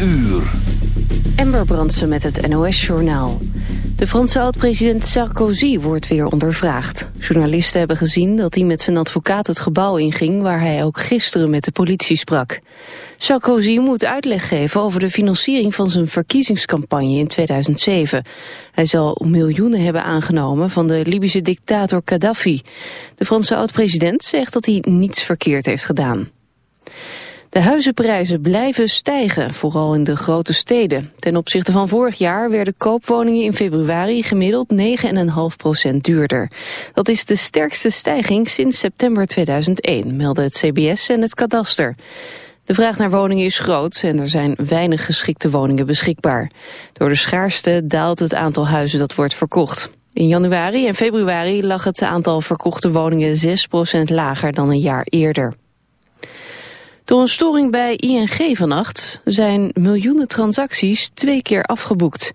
uur. Ember Brandsen met het NOS-journaal. De Franse oud-president Sarkozy wordt weer ondervraagd. Journalisten hebben gezien dat hij met zijn advocaat het gebouw inging... waar hij ook gisteren met de politie sprak. Sarkozy moet uitleg geven over de financiering van zijn verkiezingscampagne in 2007. Hij zal miljoenen hebben aangenomen van de Libische dictator Gaddafi. De Franse oud-president zegt dat hij niets verkeerd heeft gedaan. De huizenprijzen blijven stijgen, vooral in de grote steden. Ten opzichte van vorig jaar werden koopwoningen in februari gemiddeld 9,5% duurder. Dat is de sterkste stijging sinds september 2001, melden het CBS en het kadaster. De vraag naar woningen is groot en er zijn weinig geschikte woningen beschikbaar. Door de schaarste daalt het aantal huizen dat wordt verkocht. In januari en februari lag het aantal verkochte woningen 6% lager dan een jaar eerder. Door een storing bij ING vannacht zijn miljoenen transacties twee keer afgeboekt.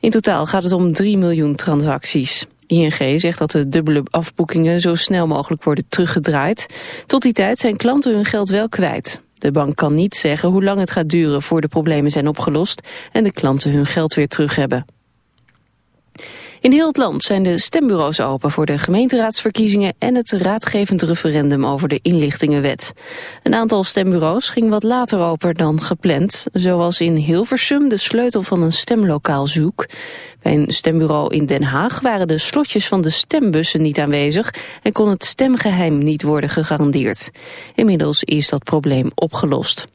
In totaal gaat het om 3 miljoen transacties. ING zegt dat de dubbele afboekingen zo snel mogelijk worden teruggedraaid. Tot die tijd zijn klanten hun geld wel kwijt. De bank kan niet zeggen hoe lang het gaat duren voor de problemen zijn opgelost en de klanten hun geld weer terug hebben. In heel het land zijn de stembureaus open voor de gemeenteraadsverkiezingen en het raadgevend referendum over de inlichtingenwet. Een aantal stembureaus ging wat later open dan gepland, zoals in Hilversum de sleutel van een stemlokaal zoek. Bij een stembureau in Den Haag waren de slotjes van de stembussen niet aanwezig en kon het stemgeheim niet worden gegarandeerd. Inmiddels is dat probleem opgelost.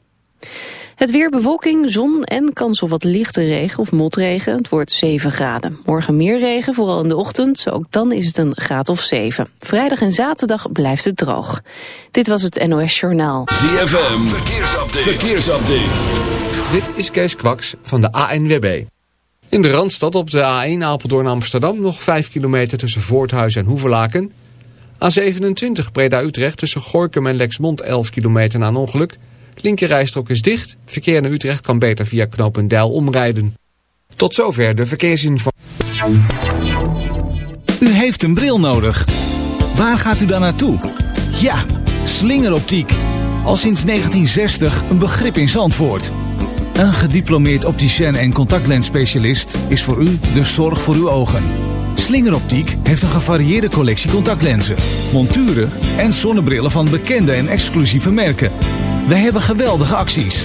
Het weer bewolking, zon en kans op wat lichte regen of motregen. Het wordt 7 graden. Morgen meer regen, vooral in de ochtend. Ook dan is het een graad of 7. Vrijdag en zaterdag blijft het droog. Dit was het NOS Journaal. ZFM, verkeersupdate. verkeersupdate. Dit is Kees Kwaks van de ANWB. In de Randstad op de A1 Apeldoorn Amsterdam nog 5 kilometer tussen Voorthuis en Hoevelaken. A27 Breda Utrecht tussen Gorkum en Lexmond 11 kilometer na een ongeluk. Linkerrijstrook is dicht. verkeer naar Utrecht kan beter via Knopendijl omrijden. Tot zover de verkeersinformatie. U heeft een bril nodig. Waar gaat u dan naartoe? Ja, slingeroptiek. Al sinds 1960 een begrip in Zandvoort. Een gediplomeerd opticien en contactlensspecialist is voor u de zorg voor uw ogen. Slingeroptiek heeft een gevarieerde collectie contactlenzen, monturen en zonnebrillen van bekende en exclusieve merken. Wij hebben geweldige acties.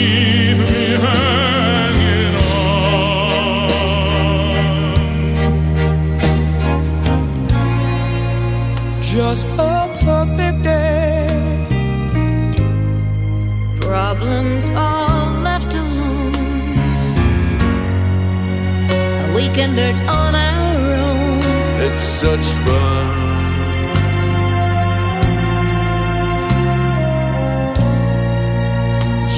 keep me hanging on. Just a perfect day. Problems all left alone. A weekenders on our own. It's such fun.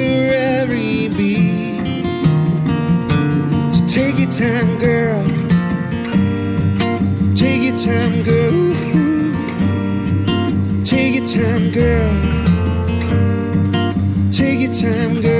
capture every beat. So take your time, girl. Take your time, girl. Take your time, girl. Take your time, girl.